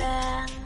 bang